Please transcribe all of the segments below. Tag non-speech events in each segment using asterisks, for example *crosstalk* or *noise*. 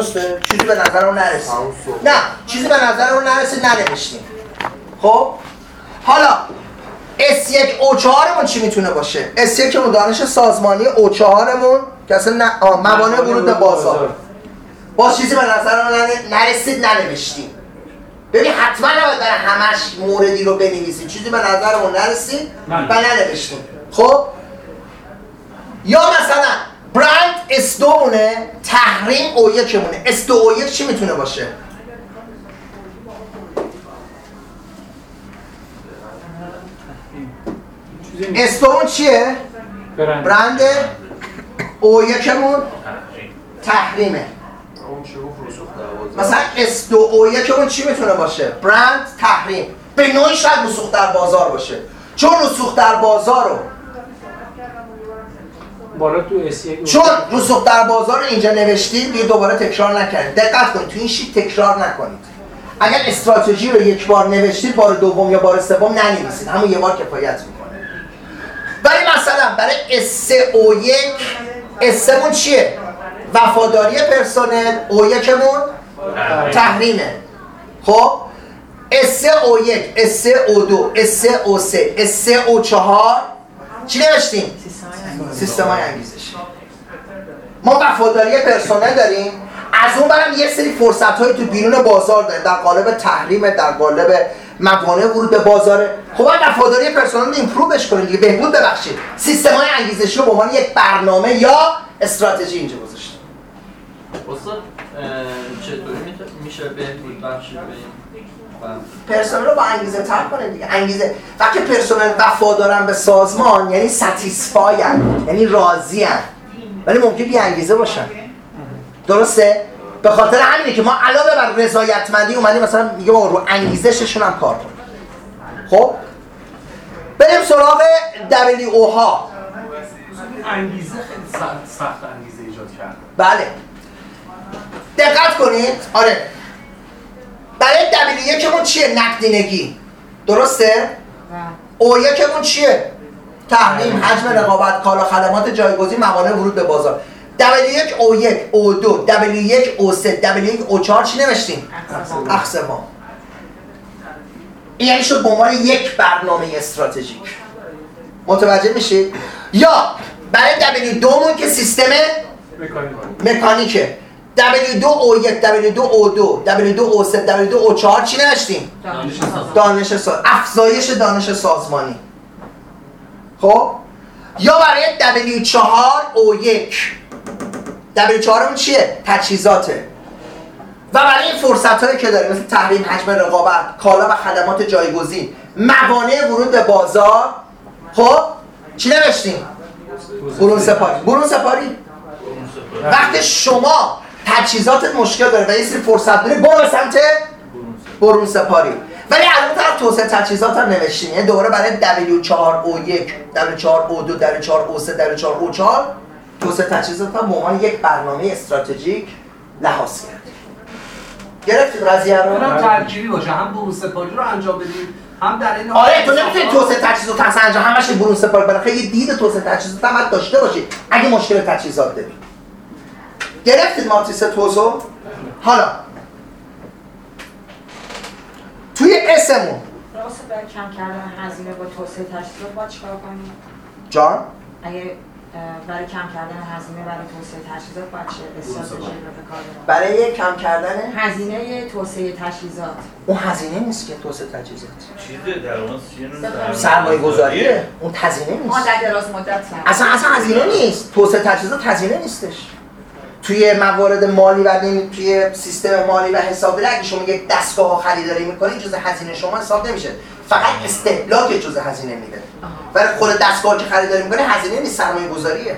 درسته؟ چیزی به نظرمون نرسید. نه چیزی به نظرمون نرسید ننوشتیم. خب؟ حالا S1 O4 مون چی می‌تونه باشه؟ S1 مون دانش سازمانی O4 مون که اصلا نه آه، موانع ورود به بازار. باز چیزی به نظرمون نن- نرسید ننوشتیم. ببین حتما نباید برای همش موردی رو بنویسیم. چیزی به نظرمون نرسید. و ننوشتیم. خب؟ یا مثلا برند S2 مونه تحریم O1 مونه S2 O1 چی می‌تونه باشه؟ چیزی نیست S2 مون چیه؟ برند. برند O1 مون تحریمه. مثلا S2 O1 مون چی می‌تونه باشه؟ برند تحریم. به نوعی شاید رسوخ در بازار باشه. چون رسوخ در بازار رو بالا تو S1 چون رسوخ در بازار اینجا نوشتید دیگه دوباره تکرار نکنید دقت کنید تو این شیت تکرار نکنید. اگر استراتژی رو یک بار نوشتید بار دوم یا بار سوم ننویسید. همون یه بار کفایت می‌کنه ولی مثلا برای S3O1 S3 مون چیه؟ وفاداری پرسنل O1 مون تحریمه. خب؟ S3O1 S3O2 S3O3 S3O4 چی نوشتیم؟ سیستم های انگیزشی. ما وفاداری پرسنل داریم. از اون برم یه سری فرصت های تو بیرون بازار داریم. در قالب تحریم در قالب موانع ورود به بازاره. خب وفاداری پرسنل رو ایمپرووش دیگه. بهبود ببخشید. سیستم های انگیزشی رو به عنوان یک برنامه یا استراتژی اینجا گذاشتیم. استاد چطوری میشه بهبود بخشی به؟ پرسنل رو با انگیزه تر کنید دیگه. انگیزه وقتی پرسنل وفادارن به سازمان یعنی ستیسفاین یعنی راضین. ولی ممکن بی انگیزه باشن. درسته؟ به خاطر همینه که ما علاوه بر رضایتمندی اومدیم مثلا میگه ما رو انگیزششون هم کار کنیم. خب؟ بریم سراغ WO ها. انگیزه خیلی سخت, سخت انگیزه ایجاد کرد بله. دقت کنید. آره. برای دبلیو یکمون چیه؟ نقدینگی. درسته؟ او یکمون چیه؟ تحریم حجم رقابت کالا خدمات جایگزین موانع ورود به بازار. دبلیو یک او یک او دو. دبلیو یک او سه. دبلیو یک او چهار. چی نوشتیم؟ اقسام. این یعنی شد به عنوان یک برنامه استراتژیک. متوجه میشید یا برای دبلیو دومون که سیستم مکانیک. مکانیکه. W2O1 W2O2 W2O3 W2O4 چی نوشتیم؟ دانش سا... افزایش دانش سازمانی. خب؟ یا برای W4O1 W4 مون چیه؟ تجهیزاته. و برای این فرصت هایی که داریم مثل تحریم حجم رقابت کالا و خدمات جایگزین موانع ورود به بازار. خب؟ چی نوشتیم؟ برون سپاری. برون سپاری. وقتی شما تجهیزاتت مشکل داره و یه سری فرصت داری برو سمت برون سپاری. ولی از اون طرف توسعه تجهیزات هم نوشتیم. یعنی دوباره برای W4O1 W4O2 W4O3 W4O4 توسعه تجهیزات هم به عنوان یک برنامه استراتژیک لحاظ کرد گرفتید قضیه رو؟ اونم ترکیبی باشه. هم برون سپاری رو انجام بدیم هم در این آره تو نمی‌تونی توسعه تجهیزات اصلا انجام همش برون سپاری. بالاخره یه دید توسعه تجهیزات هم داشته باشی. اگه مشکل تجهیزات داری. گرفتید ماتریس توزو حالا. توی اسمون. برای کم کردن هزینه با توسعه تجهیزات باید چیکار کنیم؟ جان؟ اگه برای کم کردن هزینه برای توسعه تجهیزات باید چه استراتژی رو به کار؟ برای کم کردن؟ هزینه توسعه تجهیزات. اون هزینه نیست که توسعه تجهیزات. چیزه در اون سرمایه گذاریه اون هزینه نیست. در دراز مدت سر. اصلا اصلا هزینه نیست. توسعه تجهیزات هزینه نیستش. توی موارد مالی و این توی سیستم مالی و حسابداری اگه شما یک دستگاه خریداری می‌کنید جز هزینه شما حساب نمیشه. فقط استهلاک جز هزینه میده. ولی خود دستگاه که خریداری می‌کنه هزینه نیست سرمایه گذاریه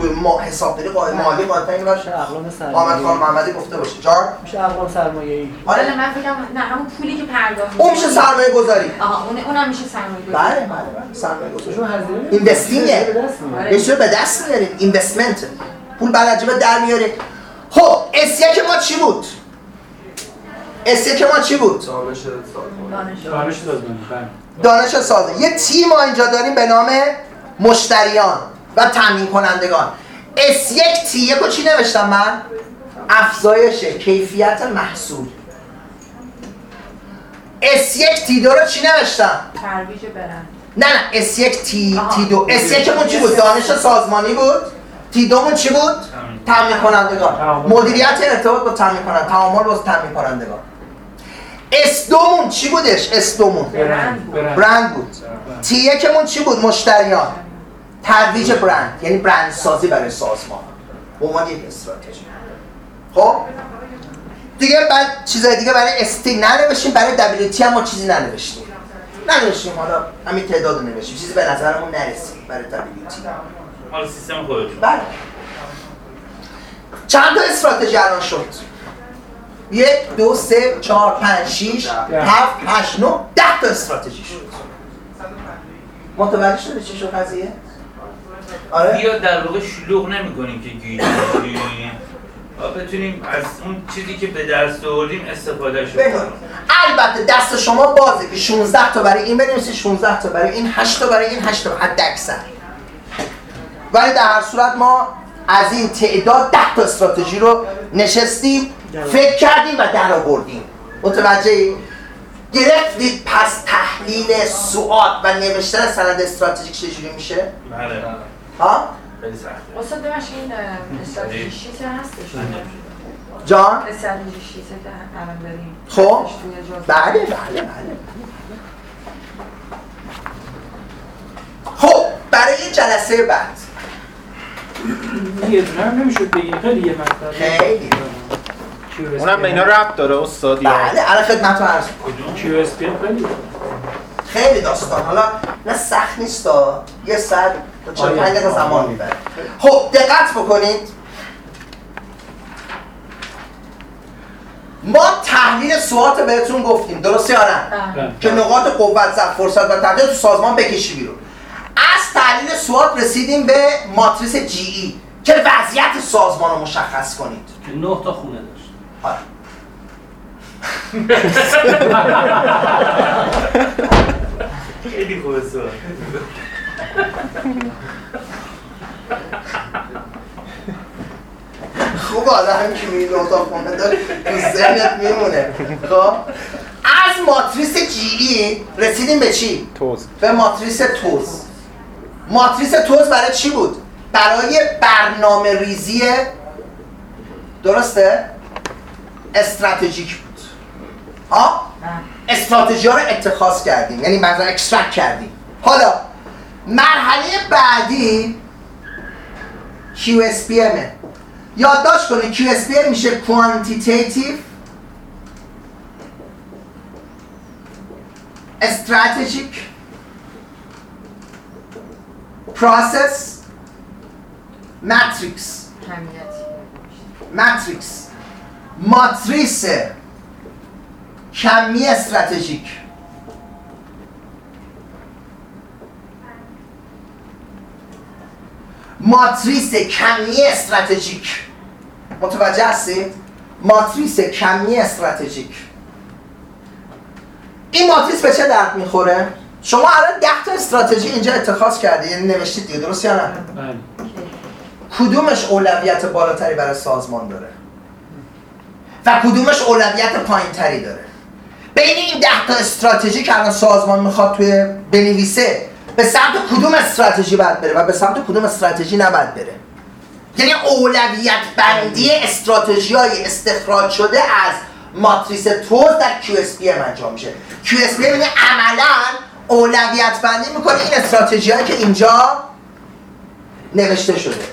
توی ما حسابداری قائم مالی قاطع این باشه اقلام محمد خان سرمایه محمدی گفته باشه. جان؟ میشه اقلام سرمایه ای آره. آره من فکرم نه همون پولی که پرداخت اون میشه سرمایه گذاری آها اون اونم میشه سرمایه گذاری بله بله بله. سرمایه گذاری چون هزینه اینوستینگه. به دست میاد. آره. بسیار به دست میارید اینوستمنت پول بعد عجبه در میارید خب اس یک ما چی بود؟ اس یک ما چی بود؟ دانش سازمان. دانش. بله. ساده یه تیم ما اینجا داریم به نام مشتریان. و تامین کنندگان S1 T1 رو چی نوشتم من؟ افزایش کیفیت محصول S1 T2 رو چی نوشتم؟ ترویج برند نه نه S1 T آها. T2 S1 مون چی بود؟ دانش سازمانی بود T2 مون چی بود؟ تامین کنندگان. مدیریت ارتباط با تامین کنندگان تعامل با تامین کنندگان S2 مون چی بودش؟ S2 مون برند برند برند بود T1 مون چی بود؟ مشتریان ترویج برند یعنی برند سازی برای سازمان. به عنوان یک استراتژی. خب؟ دیگه بعد چیزای دیگه برای ST ننوشتیم برای WT هم ما چیزی ننوشتیم. ننوشتیم حالا همین تعداد رو نوشتیم. چیزی به نظرمون نرسید برای WT مال سیستم خودتون. بله. چند تا استراتژی الان شد؟ یک دو سه چهار پنج شیش هفت هشت نه ده تا استراتژی شد. متوجه شده چی شد قضیه؟ آره؟ بیا در واقع شلوغ نمی کنیم که گیج بشیم. و بتونیم از اون چیزی که به دست آوردیم استفاده شد البته دست شما بازه که 16 تا برای این بنویسید 16 تا برای این 8 تا برای این 8 تا حد اکثر. ولی در هر صورت ما از این تعداد 10 تا استراتژی رو نشستیم فکر کردیم و در آوردیم متوجه گرفتید پس تحلیل سوال و نوشتن سند استراتژیک چجوری میشه؟ بله. ها؟ خیلی سخته. استاد ببخش این اه، استراتژی شیت هستش. جان؟ استراتژی شیت که الان داریم. خب. جزء. بله بله بله خب برای جلسه بعد. یه دونه هم نمی‌شد بگیم. خیلی یه مطلب خیلی. اونم به اینا ربط داره استاد یا؟ بله الان خدمتتون عرض. QSP خیلی. خیلی داستان. حالا نه سخت نیست یه ساعت 45 دقیقه زمان می‌بره؟ خب دقت بکنید. ما تحلیل SWOT رو بهتون گفتیم درسته یا نه؟ بله. که نقاط قوت ضعف فرصت و تهدید تو سازمان بکشی بیرون. از تحلیل SWOT رسیدیم به ماتریس GE. که وضعیت سازمان رو مشخص کنید. که نه تا خونه داشت. آره. *laughs* *laughs* خیلی خوبه سوال. خوب آدم که میری اتاق خونه داره تو ذهنت میمونه خب از ماتریس جی ای رسیدیم به چی؟ توز به ماتریس توز ماتریس TOWS برای چی بود؟ برای برنامه ریزی درسته؟ استراتژیک بود ها؟ بله. استراتژی ها رو اتخاذ کردیم یعنی مثلا extract کردیم حالا مرحله بعدی QSPM یادداشت کنید QSPM میشه Quantitative Strategic Process Matrix. ماتریکس ماتریس کمی استراتژیک ماتریس کمی استراتژیک متوجه هستید؟ ماتریس کمی استراتژیک این ماتریس به چه درد می‌خوره؟ شما الان 10 تا استراتژی اینجا اتخاذ کردید یعنی نوشتید دیگه درست یا نه؟ بله کدومش اولویت بالاتری برای سازمان داره و کدومش اولویت پایینتری داره بین این ده تا استراتژی که الان سازمان می‌خواد توی بنویسه به سمت کدوم استراتژی باید بره و به سمت کدوم استراتژی نباید بره؟ یعنی اولویت بندی استراتژی های استخراج شده از ماتریس توز در QSPM انجام میشه. QSPM یعنی عملا اولویت بندی می‌کنه این استراتژی که اینجا نوشته شده.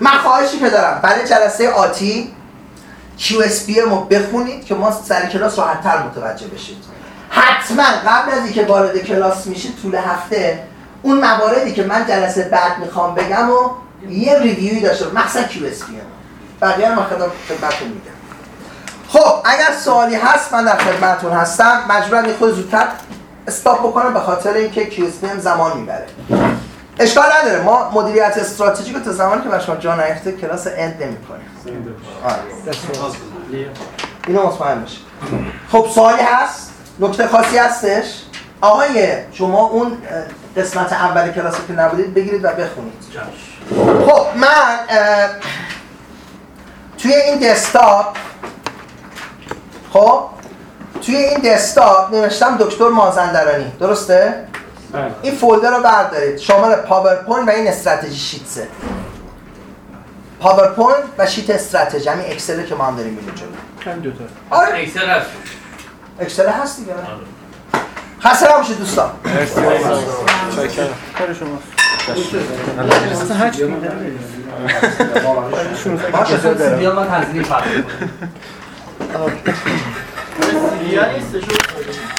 من خواهشی که دارم برای جلسه آتی QSPM رو بخونید که ما سر کلاس راحتتر متوجه بشید. حتما قبل از اینکه وارد کلاس میشید طول هفته اون مواردی که من جلسه بعد می‌خوام بگم و یه ریویوی داشته باشم. مخصوصا QSPM بقیه رو من خدمت خدمتتون میگم. خب اگر سوالی هست من در خدمتتون هستم. مجبورم یه خود زودتر استاپ بکنم به خاطر اینکه QSPM زمان می‌بره. اشکال نداره. ما مدیریت استراتژیک تا زمانی که بر شما جا نیفته کلاس اند نمی‌کنیم. آره. اینو مطمئن باشید. خب سوالی هست؟ نکته خاصی هستش. آقای شما اون قسمت اول کلاسی که نبودید بگیرید و بخونید. خب من توی این desktop خب توی این desktop نوشتم دکتر مازندرانی. درسته؟ بله. این folder رو بردارید. شامل PowerPoint و این strategy sheets ه PowerPoint و sheet استراتژی. همین Excel که ما هم داریم دوتا. آره. Excel هست Excel هست دیگه. خسته نباشید دوستان. مرسی. کار شماست اصلا هرچی بیا من تنظیم فرق